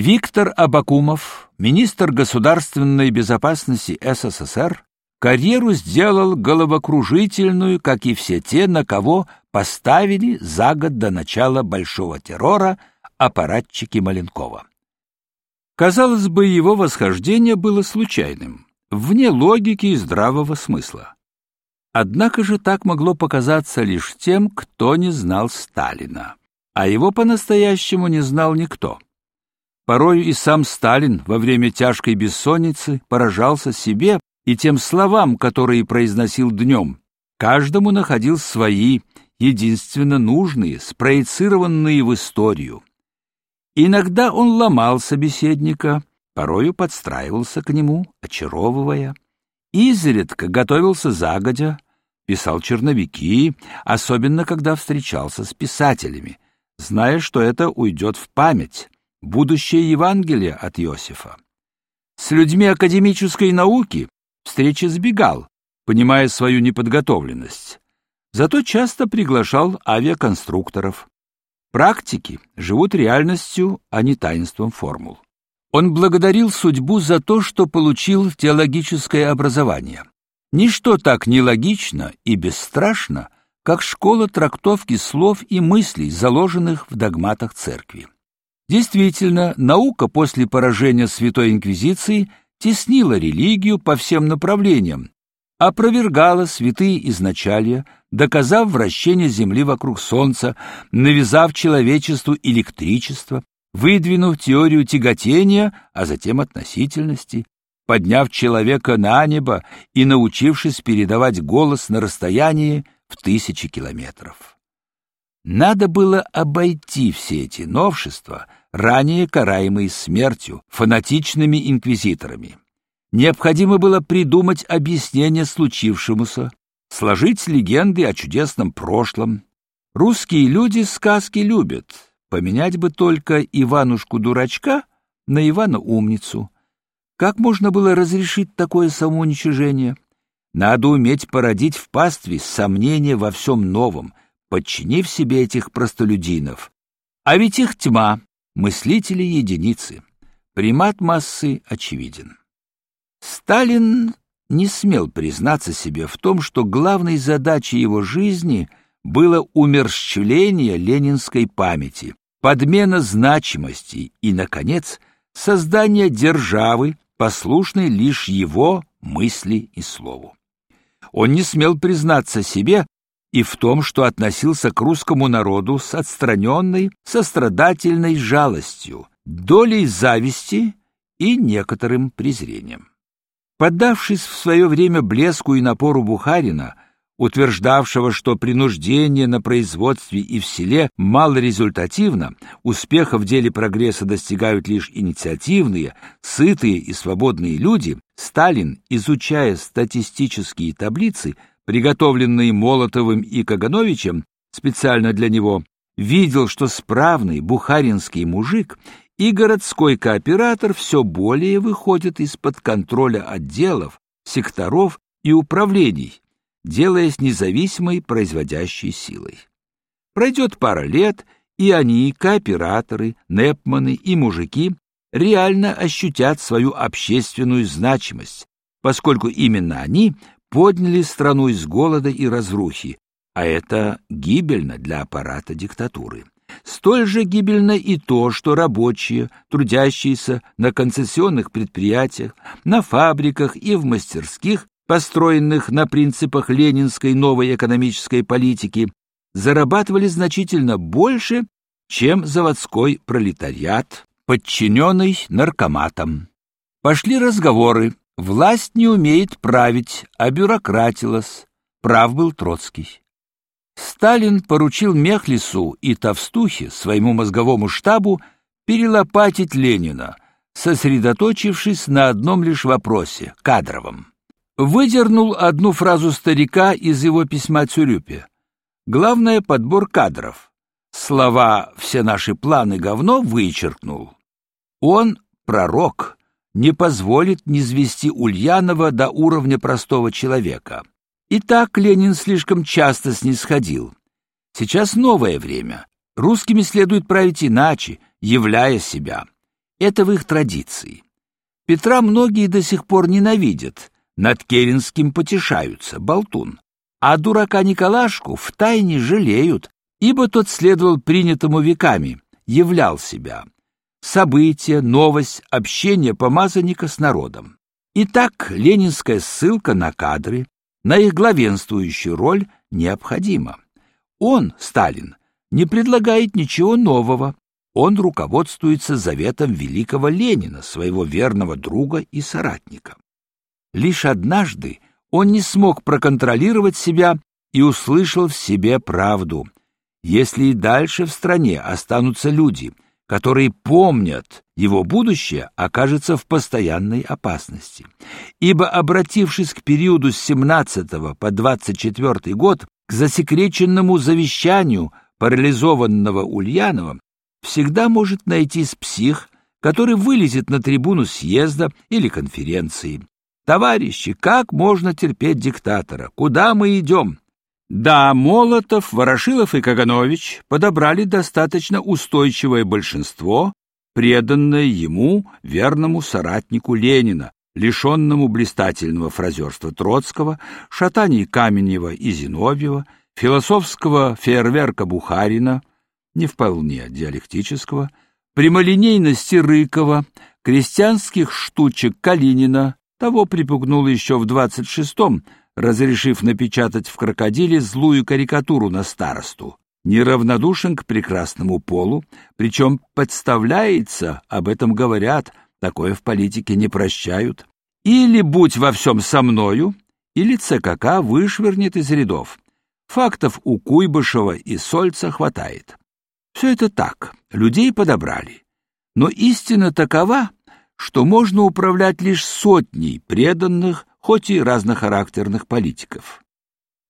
Виктор Абакумов, министр государственной безопасности СССР, карьеру сделал головокружительную, как и все те, на кого поставили за год до начала большого террора аппаратчики Маленкова. Казалось бы, его восхождение было случайным, вне логики и здравого смысла. Однако же так могло показаться лишь тем, кто не знал Сталина, а его по-настоящему не знал никто. Порою и сам Сталин во время тяжкой бессонницы поражался себе и тем словам, которые произносил днем. Каждому находил свои, единственно нужные, спроецированные в историю. Иногда он ломал собеседника, порою подстраивался к нему, очаровывая. Изредка готовился загодя, писал черновики, особенно когда встречался с писателями, зная, что это уйдет в память, будущее Евангелие от Иосифа. С людьми академической науки встречи сбегал, понимая свою неподготовленность. Зато часто приглашал авиаконструкторов. Практики живут реальностью, а не таинством формул. Он благодарил судьбу за то, что получил теологическое образование. Ничто так нелогично и бесстрашно, как школа трактовки слов и мыслей, заложенных в догматах церкви. Действительно, наука после поражения Святой Инквизиции теснила религию по всем направлениям, опровергала святые изначалия, доказав вращение Земли вокруг Солнца, навязав человечеству электричество, выдвинув теорию тяготения, а затем относительности, подняв человека на небо и научившись передавать голос на расстоянии в тысячи километров. Надо было обойти все эти новшества, ранее караемые смертью, фанатичными инквизиторами. Необходимо было придумать объяснение случившемуся, сложить легенды о чудесном прошлом. Русские люди сказки любят, поменять бы только Иванушку-дурачка на Ивана-умницу. Как можно было разрешить такое самоуничижение? Надо уметь породить в пастве сомнения во всем новом — подчинив себе этих простолюдинов. А ведь их тьма, мыслители единицы. Примат массы очевиден. Сталин не смел признаться себе в том, что главной задачей его жизни было умерщвление ленинской памяти, подмена значимости и, наконец, создание державы, послушной лишь его мысли и слову. Он не смел признаться себе, и в том, что относился к русскому народу с отстраненной, сострадательной жалостью, долей зависти и некоторым презрением. Поддавшись в свое время блеску и напору Бухарина, утверждавшего, что принуждение на производстве и в селе малорезультативно, успеха в деле прогресса достигают лишь инициативные, сытые и свободные люди, Сталин, изучая статистические таблицы, приготовленный Молотовым и Кагановичем специально для него, видел, что справный бухаринский мужик и городской кооператор все более выходят из-под контроля отделов, секторов и управлений, делаясь независимой производящей силой. Пройдет пара лет, и они, кооператоры, непманы и мужики, реально ощутят свою общественную значимость, поскольку именно они подняли страну из голода и разрухи, а это гибельно для аппарата диктатуры. Столь же гибельно и то, что рабочие, трудящиеся на концессионных предприятиях, на фабриках и в мастерских, построенных на принципах ленинской новой экономической политики, зарабатывали значительно больше, чем заводской пролетариат, подчиненный наркоматам. Пошли разговоры Власть не умеет править, а бюрократилась. Прав был Троцкий. Сталин поручил Мехлису и Товстухе, своему мозговому штабу, перелопатить Ленина, сосредоточившись на одном лишь вопросе — кадровом. Выдернул одну фразу старика из его письма Цюрюпе. Главное — подбор кадров. Слова «все наши планы говно» вычеркнул. Он — пророк, не позволит низвести Ульянова до уровня простого человека. И так Ленин слишком часто снисходил. Сейчас новое время. Русскими следует править иначе, являя себя. Это в их традиции. Петра многие до сих пор ненавидят, над Керенским потешаются, болтун. А дурака Николашку втайне жалеют, ибо тот следовал принятому веками, являл себя. События, новость, общение помазанника с народом. Итак, ленинская ссылка на кадры, на их главенствующую роль необходима. Он, Сталин, не предлагает ничего нового. Он руководствуется заветом великого Ленина, своего верного друга и соратника. Лишь однажды он не смог проконтролировать себя и услышал в себе правду. Если и дальше в стране останутся люди, которые помнят, его будущее окажется в постоянной опасности. Ибо, обратившись к периоду с 17 по 24 год, к засекреченному завещанию парализованного Ульянова, всегда может найтись псих, который вылезет на трибуну съезда или конференции. Товарищи, как можно терпеть диктатора? Куда мы идем? Да, Молотов, Ворошилов и Каганович подобрали достаточно устойчивое большинство, преданное ему, верному соратнику Ленина, лишенному блистательного фразерства Троцкого, шатаний Каменева и Зиновьева, философского фейерверка Бухарина, не вполне диалектического, прямолинейности Рыкова, крестьянских штучек Калинина, того припугнул еще в двадцать шестом, разрешив напечатать в «Крокодиле» злую карикатуру на старосту. Неравнодушен к прекрасному полу, причем подставляется, об этом говорят, такое в политике не прощают. Или будь во всем со мною, или ЦКК вышвырнет из рядов. Фактов у Куйбышева и Сольца хватает. Все это так, людей подобрали. Но истина такова, что можно управлять лишь сотней преданных, хоть и разнохарактерных политиков.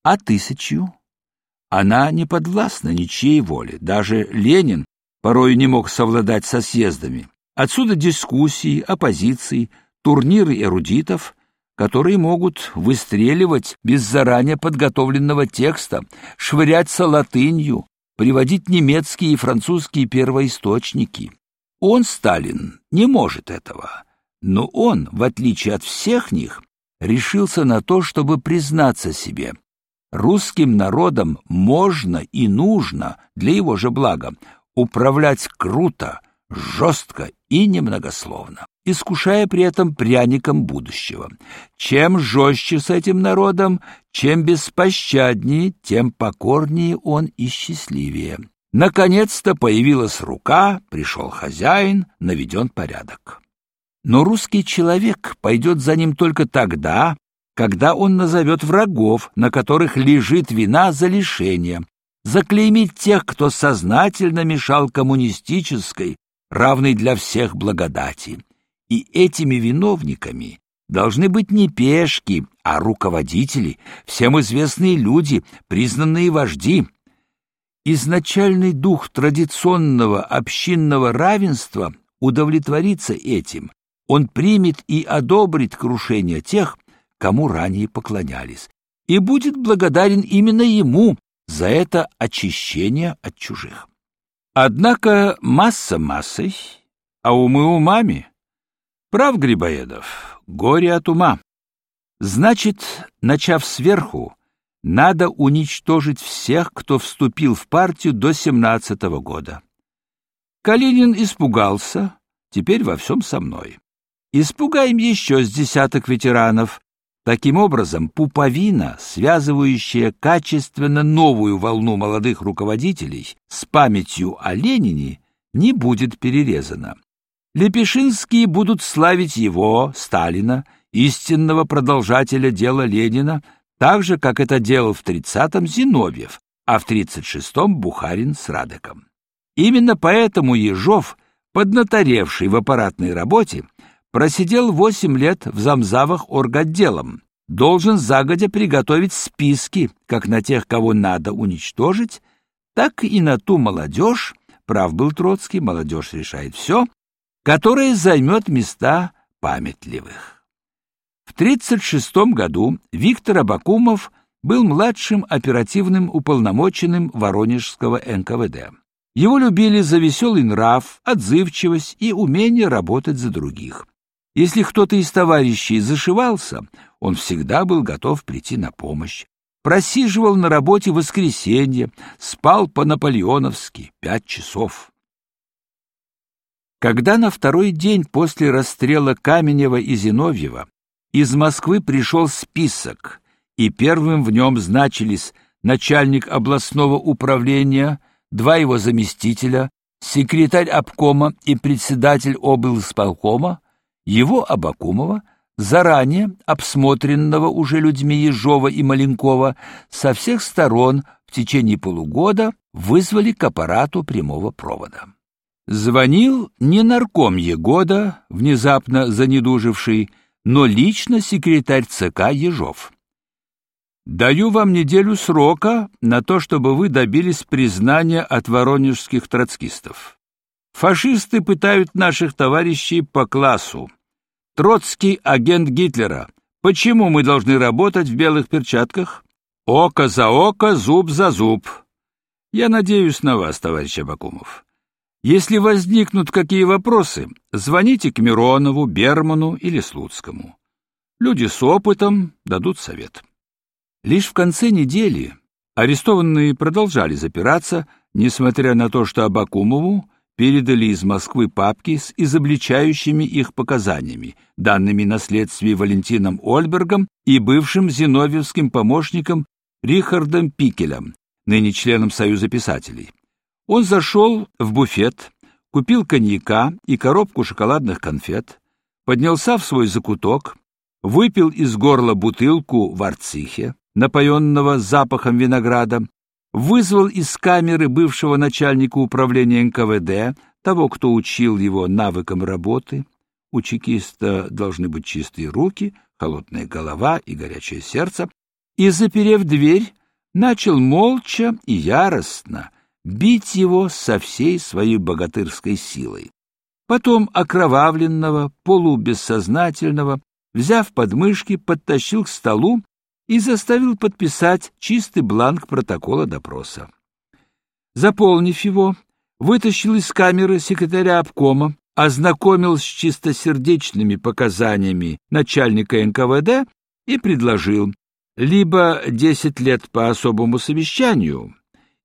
А тысячу? Она не подвластна ничьей воле. Даже Ленин порой не мог совладать со съездами. Отсюда дискуссии, оппозиции, турниры эрудитов, которые могут выстреливать без заранее подготовленного текста, швыряться латынью, приводить немецкие и французские первоисточники. Он, Сталин, не может этого, но он, в отличие от всех них, решился на то, чтобы признаться себе. Русским народом можно и нужно, для его же блага, управлять круто, жестко и немногословно, искушая при этом пряником будущего. Чем жестче с этим народом, чем беспощаднее, тем покорнее он и счастливее. Наконец-то появилась рука, пришел хозяин, наведен порядок. Но русский человек пойдет за ним только тогда, когда он назовет врагов, на которых лежит вина за лишение, заклеймит тех, кто сознательно мешал коммунистической, равной для всех благодати. И этими виновниками должны быть не пешки, а руководители, всем известные люди, признанные вожди, изначальный дух традиционного общинного равенства удовлетворится этим. Он примет и одобрит крушение тех, кому ранее поклонялись, и будет благодарен именно ему за это очищение от чужих. Однако масса массой, а умы умами. Прав Грибоедов, горе от ума. Значит, начав сверху, надо уничтожить всех, кто вступил в партию до семнадцатого года. Калинин испугался, теперь во всем со мной. Испугаем еще с десяток ветеранов. Таким образом, пуповина, связывающая качественно новую волну молодых руководителей с памятью о Ленине, не будет перерезана. Лепешинские будут славить его, Сталина, истинного продолжателя дела Ленина, так же, как это делал в 30-м Зиновьев, а в 36-м Бухарин с Радеком. Именно поэтому Ежов, поднаторевший в аппаратной работе, просидел 8 лет в замзавах орготделом, должен загодя приготовить списки как на тех, кого надо уничтожить, так и на ту молодежь, прав был Троцкий, молодежь решает все, которая займет места памятливых. В 1936 году Виктор Абакумов был младшим оперативным уполномоченным Воронежского НКВД. Его любили за веселый нрав, отзывчивость и умение работать за других. Если кто-то из товарищей зашивался, он всегда был готов прийти на помощь. Просиживал на работе воскресенье, спал по-наполеоновски пять часов. Когда на второй день после расстрела Каменева и Зиновьева из Москвы пришел список, и первым в нем значились начальник областного управления, два его заместителя, секретарь обкома и председатель облсполкома, его Абакумова, заранее обсмотренного уже людьми Ежова и Маленкова, со всех сторон в течение полугода вызвали к аппарату прямого провода. Звонил не нарком Егода, внезапно занедуживший, но лично секретарь ЦК Ежов. Даю вам неделю срока на то, чтобы вы добились признания от воронежских троцкистов. Фашисты пытают наших товарищей по классу. Троцкий агент Гитлера. Почему мы должны работать в белых перчатках? Око за око, зуб за зуб. Я надеюсь на вас, товарищ Абакумов. Если возникнут какие вопросы, звоните к Миронову, Берману или Слуцкому. Люди с опытом дадут совет. Лишь в конце недели арестованные продолжали запираться, несмотря на то, что Абакумову передали из Москвы папки с изобличающими их показаниями, данными на следствии Валентином Ольбергом и бывшим зиновьевским помощником Рихардом Пикелем, ныне членом Союза писателей. Он зашел в буфет, купил коньяка и коробку шоколадных конфет, поднялся в свой закуток, выпил из горла бутылку в арцихе, напоенного запахом винограда, вызвал из камеры бывшего начальника управления НКВД, того, кто учил его навыкам работы. У чекиста должны быть чистые руки, холодная голова и горячее сердце, и, заперев дверь, начал молча и яростно бить его со всей своей богатырской силой. Потом окровавленного, полубессознательного, взяв подмышки, подтащил к столу и заставил подписать чистый бланк протокола допроса. Заполнив его, вытащил из камеры секретаря обкома, ознакомил с чистосердечными показаниями начальника НКВД и предложил либо десять лет по особому совещанию,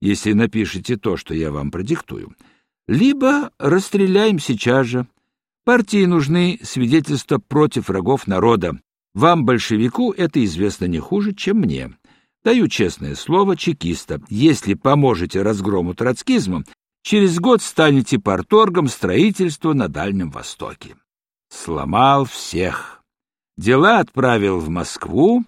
если напишете то, что я вам продиктую, либо расстреляем сейчас же. Партии нужны свидетельства против врагов народа. Вам, большевику, это известно не хуже, чем мне. Даю честное слово чекиста. Если поможете разгрому троцкизма, через год станете порторгом строительства на Дальнем Востоке. Сломал всех. Дела отправил в Москву,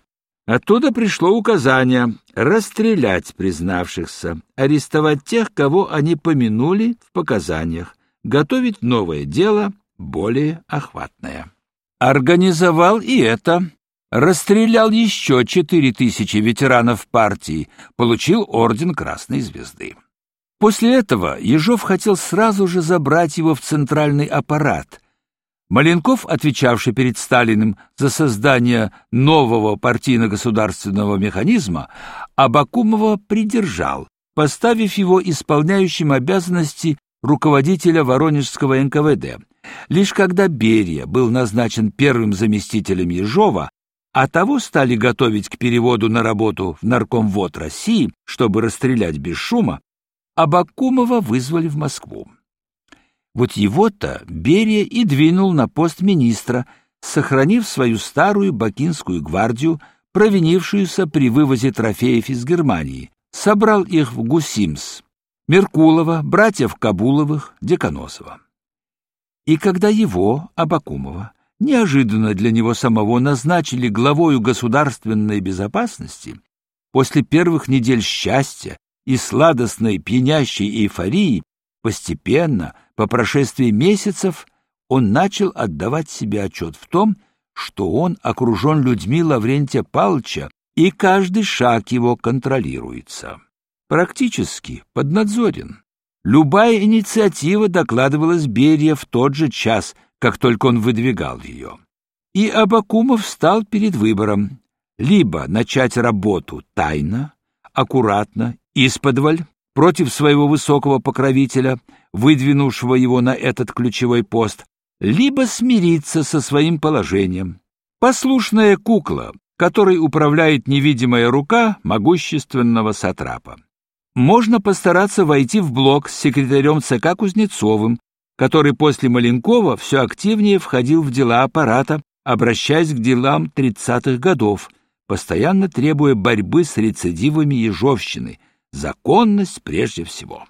Оттуда пришло указание расстрелять признавшихся, арестовать тех, кого они помянули в показаниях, готовить новое дело, более охватное. Организовал и это. Расстрелял еще четыре тысячи ветеранов партии, получил орден Красной Звезды. После этого Ежов хотел сразу же забрать его в центральный аппарат, Маленков, отвечавший перед Сталиным за создание нового партийно-государственного механизма, Абакумова придержал, поставив его исполняющим обязанности руководителя Воронежского НКВД. Лишь когда Берия был назначен первым заместителем Ежова, а того стали готовить к переводу на работу в Наркомвод России, чтобы расстрелять без шума, Абакумова вызвали в Москву. Вот его-то Берия и двинул на пост министра, сохранив свою старую бакинскую гвардию, провинившуюся при вывозе трофеев из Германии, собрал их в Гусимс, Меркулова, братьев Кабуловых, Деканосова. И когда его, Абакумова, неожиданно для него самого назначили главою государственной безопасности, после первых недель счастья и сладостной пьянящей эйфории Постепенно, по прошествии месяцев, он начал отдавать себе отчет в том, что он окружен людьми Лаврентия Павловича, и каждый шаг его контролируется. Практически поднадзорен. Любая инициатива докладывалась Берия в тот же час, как только он выдвигал ее. И Абакумов встал перед выбором либо начать работу тайно, аккуратно, исподволь, против своего высокого покровителя, выдвинувшего его на этот ключевой пост, либо смириться со своим положением. Послушная кукла, которой управляет невидимая рука могущественного сатрапа. Можно постараться войти в блок с секретарем ЦК Кузнецовым, который после Маленкова все активнее входил в дела аппарата, обращаясь к делам 30-х годов, постоянно требуя борьбы с рецидивами ежовщины, законность прежде всего.